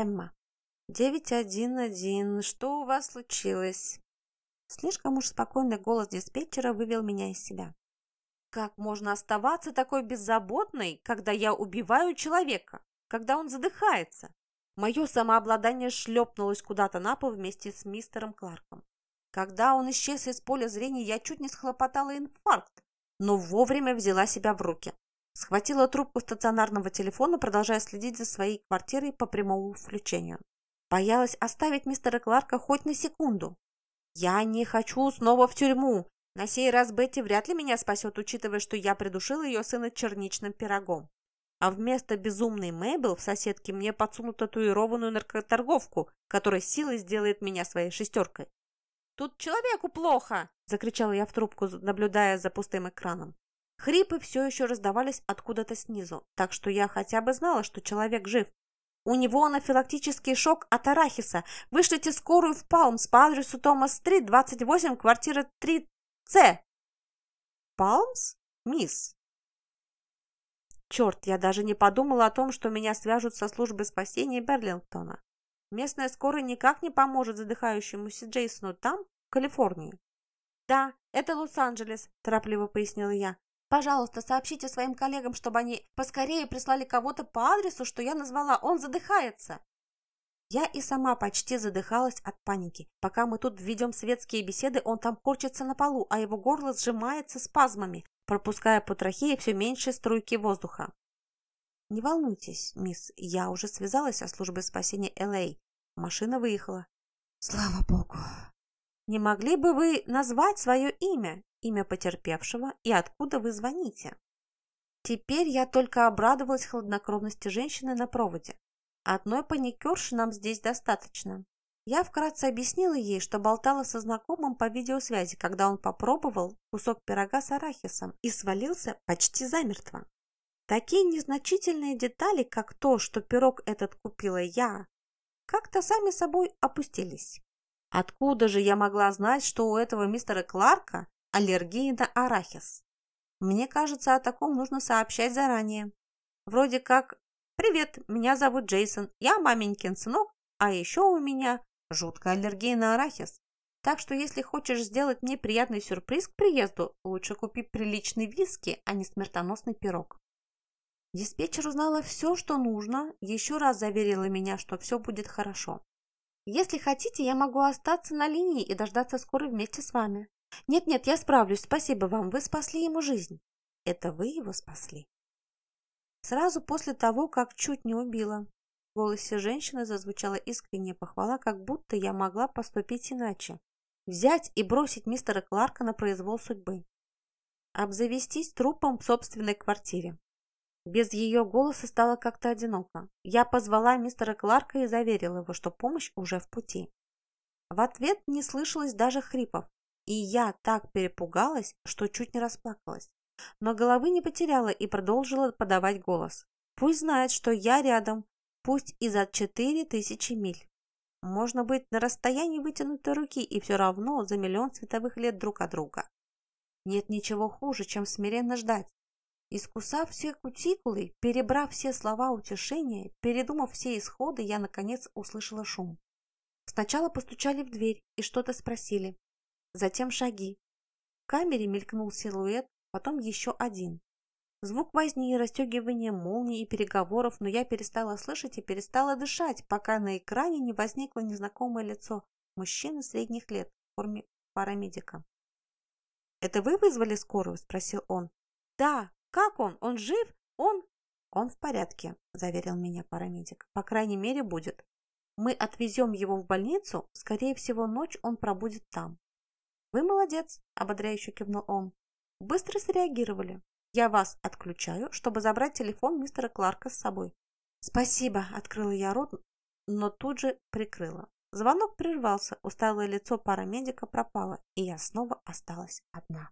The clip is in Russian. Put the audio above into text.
Эмма. «911, что у вас случилось?» Слишком уж спокойный голос диспетчера вывел меня из себя. Как можно оставаться такой беззаботной, когда я убиваю человека, когда он задыхается? Мое самообладание шлепнулось куда-то на пол вместе с мистером Кларком. Когда он исчез из поля зрения, я чуть не схлопотала инфаркт, но вовремя взяла себя в руки. Схватила трубку стационарного телефона, продолжая следить за своей квартирой по прямому включению. Боялась оставить мистера Кларка хоть на секунду. Я не хочу снова в тюрьму. На сей раз Бетти вряд ли меня спасет, учитывая, что я придушила ее сына черничным пирогом. А вместо безумной Мэйбл в соседке мне подсунут татуированную наркоторговку, которая силой сделает меня своей шестеркой. «Тут человеку плохо!» – закричала я в трубку, наблюдая за пустым экраном. Хрипы все еще раздавались откуда-то снизу, так что я хотя бы знала, что человек жив. У него анафилактический шок от арахиса. Вышлите скорую в Палмс по адресу Томас-стрит, 28, квартира 3С. Палмс, мисс? Черт, я даже не подумала о том, что меня свяжут со службой спасения Берлингтона. Местная скорая никак не поможет задыхающемуся Джейсону там, в Калифорнии. «Да, это Лос-Анджелес», – торопливо пояснила я. «Пожалуйста, сообщите своим коллегам, чтобы они поскорее прислали кого-то по адресу, что я назвала. Он задыхается». Я и сама почти задыхалась от паники. Пока мы тут ведем светские беседы, он там корчится на полу, а его горло сжимается спазмами, пропуская по трахее все меньше струйки воздуха. «Не волнуйтесь, мисс, я уже связалась со службой спасения Л.А. Машина выехала». «Слава богу!» «Не могли бы вы назвать свое имя, имя потерпевшего и откуда вы звоните?» Теперь я только обрадовалась хладнокровности женщины на проводе. Одной паникерши нам здесь достаточно. Я вкратце объяснила ей, что болтала со знакомым по видеосвязи, когда он попробовал кусок пирога с арахисом и свалился почти замертво. Такие незначительные детали, как то, что пирог этот купила я, как-то сами собой опустились. Откуда же я могла знать, что у этого мистера Кларка аллергия на арахис? Мне кажется, о таком нужно сообщать заранее. Вроде как «Привет, меня зовут Джейсон, я маменькин сынок, а еще у меня жуткая аллергия на арахис. Так что если хочешь сделать мне приятный сюрприз к приезду, лучше купи приличный виски, а не смертоносный пирог». Диспетчер узнала все, что нужно, еще раз заверила меня, что все будет хорошо. Если хотите, я могу остаться на линии и дождаться скорой вместе с вами. Нет-нет, я справлюсь, спасибо вам, вы спасли ему жизнь. Это вы его спасли. Сразу после того, как чуть не убила. В голосе женщины зазвучала искренняя похвала, как будто я могла поступить иначе. Взять и бросить мистера Кларка на произвол судьбы. Обзавестись трупом в собственной квартире. Без ее голоса стало как-то одиноко. Я позвала мистера Кларка и заверила его, что помощь уже в пути. В ответ не слышалось даже хрипов, и я так перепугалась, что чуть не расплакалась. Но головы не потеряла и продолжила подавать голос. Пусть знает, что я рядом, пусть и за четыре тысячи миль. Можно быть на расстоянии вытянутой руки и все равно за миллион световых лет друг от друга. Нет ничего хуже, чем смиренно ждать, Искусав все кутикулы, перебрав все слова утешения, передумав все исходы, я, наконец, услышала шум. Сначала постучали в дверь и что-то спросили. Затем шаги. В камере мелькнул силуэт, потом еще один. Звук возни и расстегивания молний и переговоров, но я перестала слышать и перестала дышать, пока на экране не возникло незнакомое лицо мужчины средних лет в форме парамедика. «Это вы вызвали скорую?» – спросил он. «Да, как он? Он жив? Он...» «Он в порядке», – заверил меня парамедик. «По крайней мере, будет. Мы отвезем его в больницу, скорее всего, ночь он пробудет там». «Вы молодец», – ободряюще кивнул он. «Быстро среагировали. Я вас отключаю, чтобы забрать телефон мистера Кларка с собой». «Спасибо», – открыла я рот, но тут же прикрыла. Звонок прервался, усталое лицо парамедика пропало, и я снова осталась одна.